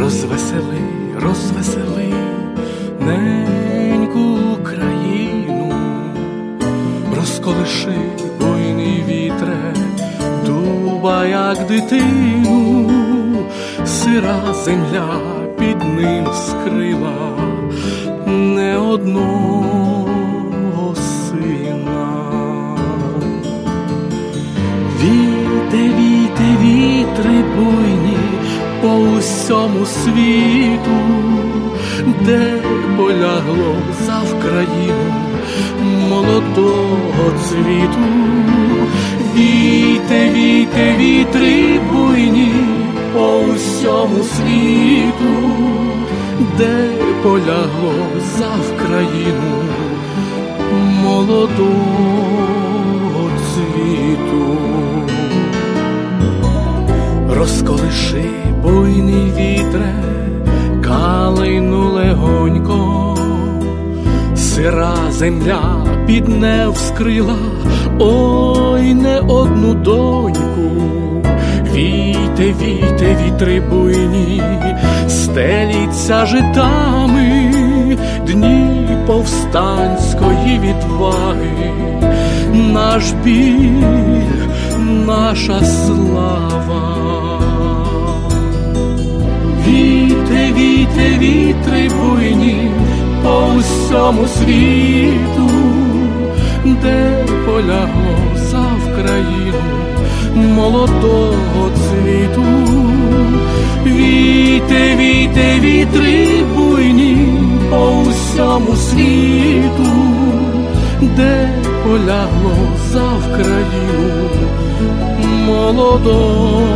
розвесели, розвесели неньку Україну, розколиши буйний вітре, дуба, як дитину, сира земля під ним скрила не одну. По усьому світу, де полягло за Вкраїну молодого цвіту, віте, віте, вітри буйні по усьому світу, де полягло за Вкраїну молодого цвіту. Розколиши земля під не вскрила, ой не одну доньку, війте, війте, вітри буйні, стеліться житами, дні повстанської відваги, наш біль, наша слава. Віте, віте, вітри по усьому світу, де полягло за Вкраїну молодого цвіту, віте, віте, вітри буйні по усьому світу, де полягло за Вкраїну молодого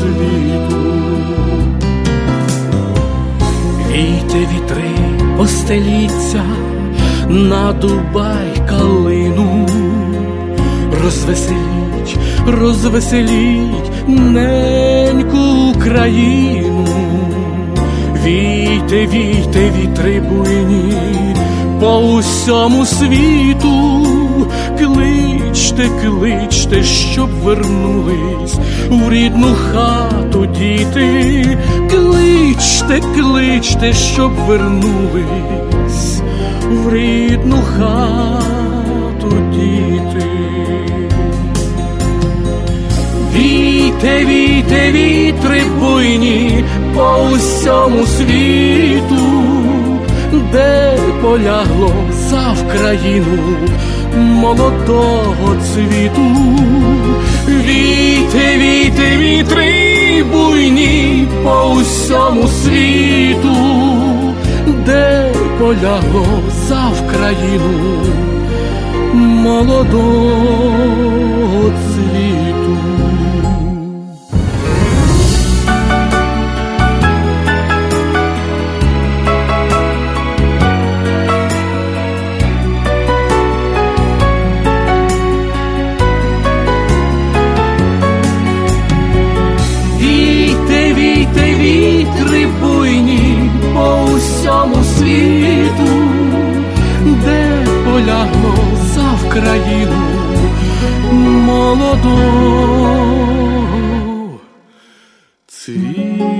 цвіту. Постеліться на дубай калину, розвеселіть, розвеселіть неньку Україну, війте, війте, вітри буйні по усьому світу, кличте, кличте, щоб вернулись у рідну хату діти, кличте, кличте, щоб вернулись в рідну хату діти. Війте, війте, вітри буйні по усьому світу, де полягло за Вкраїну молодого цвіту. Війте, війте, вітри буйні по усьому світу, де полягло за Вкраїну молодого цвіту. Україну молоду цвіту.